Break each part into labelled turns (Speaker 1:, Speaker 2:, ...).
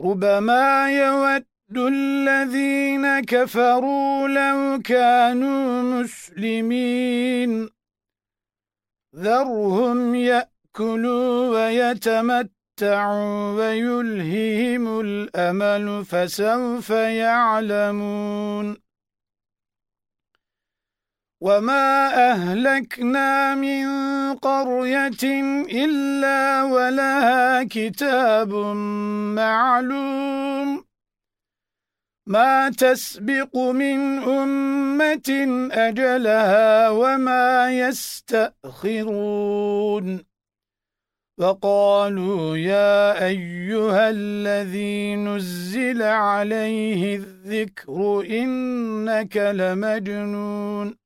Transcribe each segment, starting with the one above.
Speaker 1: ربما يود الذين كفروا لو كانوا مسلمين ذرهم يأكلوا ويتمتعوا ويلههم الأمل فسوف يعلمون وَمَا أَهْلَكْنَا مِنْ قَرْيَةٍ إِلَّا وَلَهَا كِتَابٌ مَعْلُومٌ مَا تَسْبِقُ مِنْ أُمَّةٍ أَجَلَهَا وَمَا يَسْتَأْخِرُونَ وَقَالُوا يَا أَيُّهَا الَّذِي نُزِّلَ عَلَيْهِ الذِّكْرُ إِنَّكَ لَمَجْنُونَ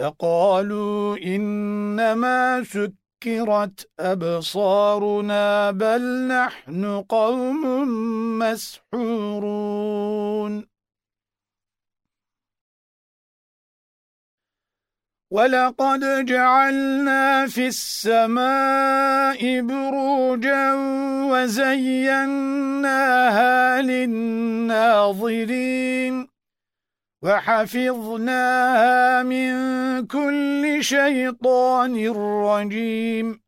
Speaker 1: لقالوا إنما سكرت أبصارنا بل نحن قوم مسحورون. وَلَقَدْ جَعَلْنَا فِي السَّمَاءِ بُرُوجًا وَزَيَّنَّاهَا لِلنَّاظِرِينَ. وَحَفِظْنَاهَا مِنْ كُلِّ شَيْطَانٍ رَجِيمٍ.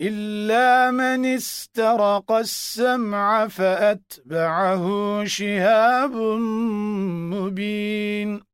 Speaker 1: إِلَّا مَنِ اسْتَرَقَ السَّمْعَ فَأَتْبَعَهُ شِهَابٌ مُبِينٌ.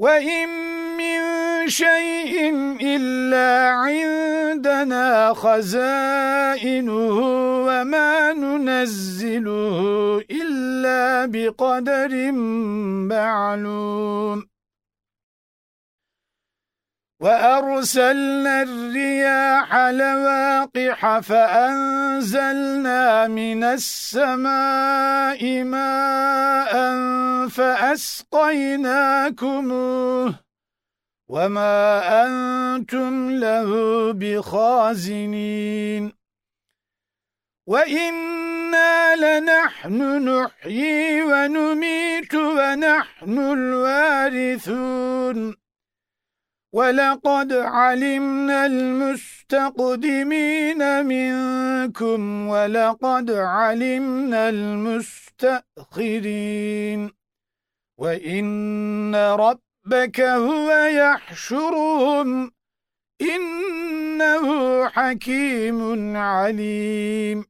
Speaker 1: وَإِن مِّن شَيْءٍ إِلَّا عِندَنَا خَزَائِنُهُ وَمَا نُنَزِّلُهُ إِلَّا بِقَدَرٍ مَّعْلُومٍ وَأَرْسَلْنَا الرِّيَاحَ لَوَاقِحَ فَأَنزَلْنَا مِنَ السَّمَاءِ مَاءً فَأَسْقَيْنَاكُمُوهُ وَمَا أَنْتُمْ لَهُ بِخَازِنِينَ وَإِنَّا لَنَحْنُ نُحْيِي وَنُمِيتُ وَنَحْنُ الْوَارِثُونَ وَلَقَدْ عَلِمْنَا الْمُسْتَقْدِمِينَ مِنكُمْ وَلَقَدْ عَلِمْنَا الْمُسْتَأْخِرِينَ. وَإِنَّ رَبَّكَ هُوَ يَحْشُرُهُمْ. إِنَّهُ حَكِيمٌ عَلِيمٌ.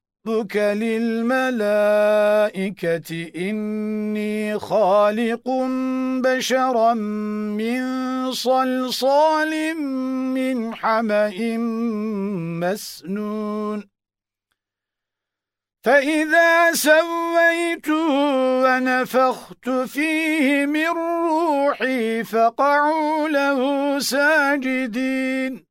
Speaker 1: رَبُّكَ لِلْمَلَائِكَةِ إِنِّي خَالِقٌ بَشَرًا مِنْ صَلْصَالٍ مِنْ حَمَإٍ مَسْنُونٍ. فَإِذَا سَوَّيْتُهُ وَنَفَخْتُ فِيهِ مِنْ رُوحِي فَقَعُوا لَهُ سَاجِدِينَ.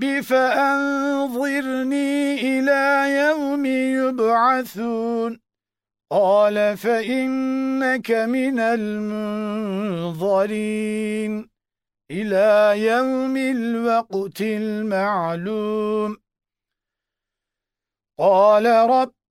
Speaker 1: رب فأنظرني إلى يوم يبعثون قال فإنك من المنظرين إلى يوم الوقت المعلوم قال رب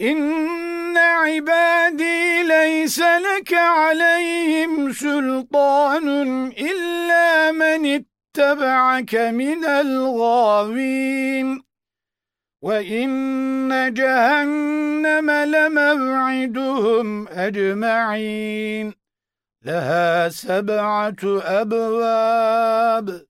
Speaker 1: إن عبادي ليس لك عليهم سلطان إلا من اتبعك من الغاوين وإن جهنم لموعدهم أجمعين لها سبعة أبواب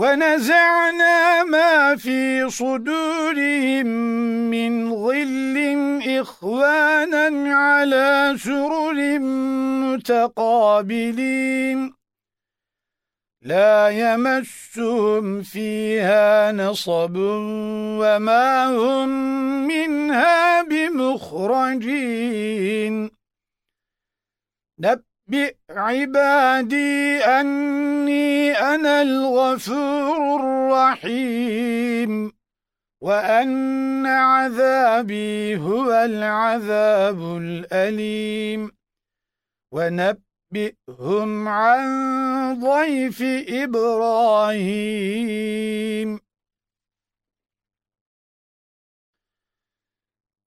Speaker 1: ونزعنا ما في صدورهم من ظل إخوانا على سرر متقابلين. لا يمسهم فيها نصب وما هم منها بمخرجين. نب نبئ عبادي أني أنا الغفور الرحيم وأن عذابي هو العذاب الأليم ونبئهم عن ضيف إبراهيم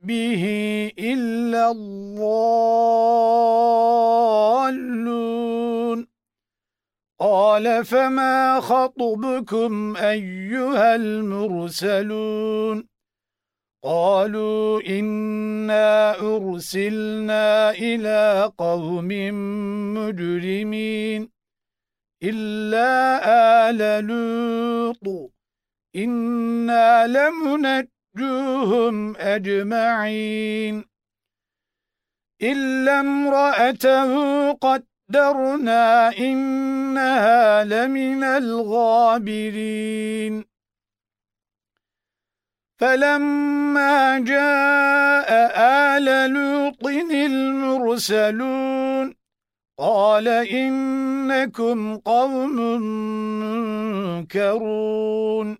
Speaker 1: ربه إلا الضالون. قال فما خطبكم أيها المرسلون؟ قالوا إنا أرسلنا إلى قوم مجرمين إلا آل لوط. إنا لمنجوهم أجمعين. إلا امرأته قدرنا إنها لمن الغابرين. فَلَمَّا جَاءَ آلَ لُوطٍ الْمُرْسَلُونَ قَالَ إِنَّكُمْ قَوْمٌ مُنكَرُونَ.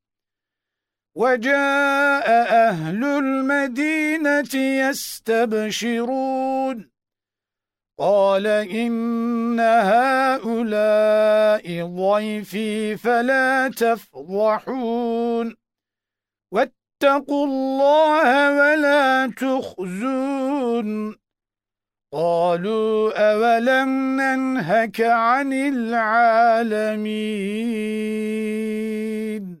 Speaker 1: وَجَاءَ أَهْلُ الْمَدِينَةِ يَسْتَبْشِرُونَ. قَالَ إِنَّ هَؤُلَاءِ ضَيْفِي فَلَا تَفْضَحُونَ. واتقوا الله ولا تخزون. قالوا أولم ننهك عن العالمين.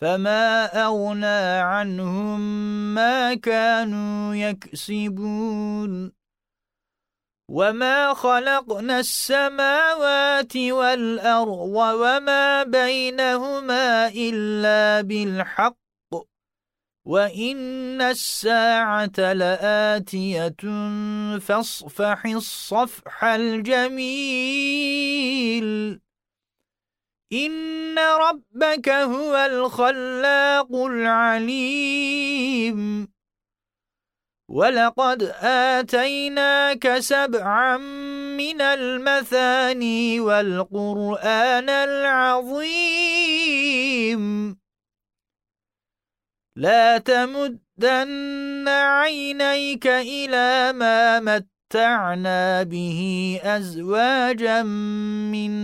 Speaker 2: فما أغنى عنهم ما كانوا يكسبون وما خلقنا السماوات والأرض وما بينهما إلا بالحق وَإِنَّ السَّاعَةَ لَآتِيَةٌ فَاصْفَحِ الصَّفْحَ الْجَمِيلَ إِنَّ رَبَّكَ هُوَ الْخَلَّاقُ الْعَلِيمُ. وَلَقَدْ آتَيْنَاكَ سَبْعًا مِنَ الْمَثَانِي وَالْقُرْآنَ الْعَظِيمَ. لا تمدن عينيك إلى ما متعنا به أزواجا منهم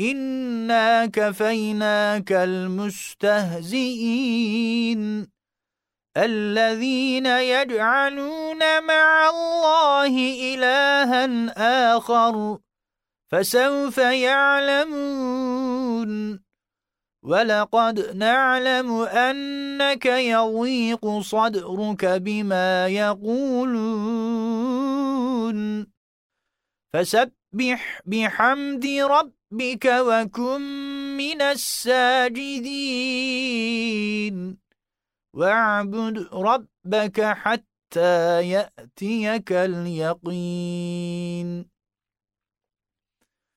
Speaker 2: إنا كفيناك المستهزئين الذين يجعلون مع الله إلها آخر فسوف يعلمون وَلَقَدْ نَعْلَمُ أَنَّكَ يَضِيقُ صَدْرُكَ بِمَا يَقُولُونَ فَسَبِّحْ بِحَمْدِ رَبِّكَ وَكُن مِّنَ السَّاجِدِينَ. وَاعْبُدْ رَبَّكَ حَتَّى يَأْتِيَكَ الْيَقِينُ.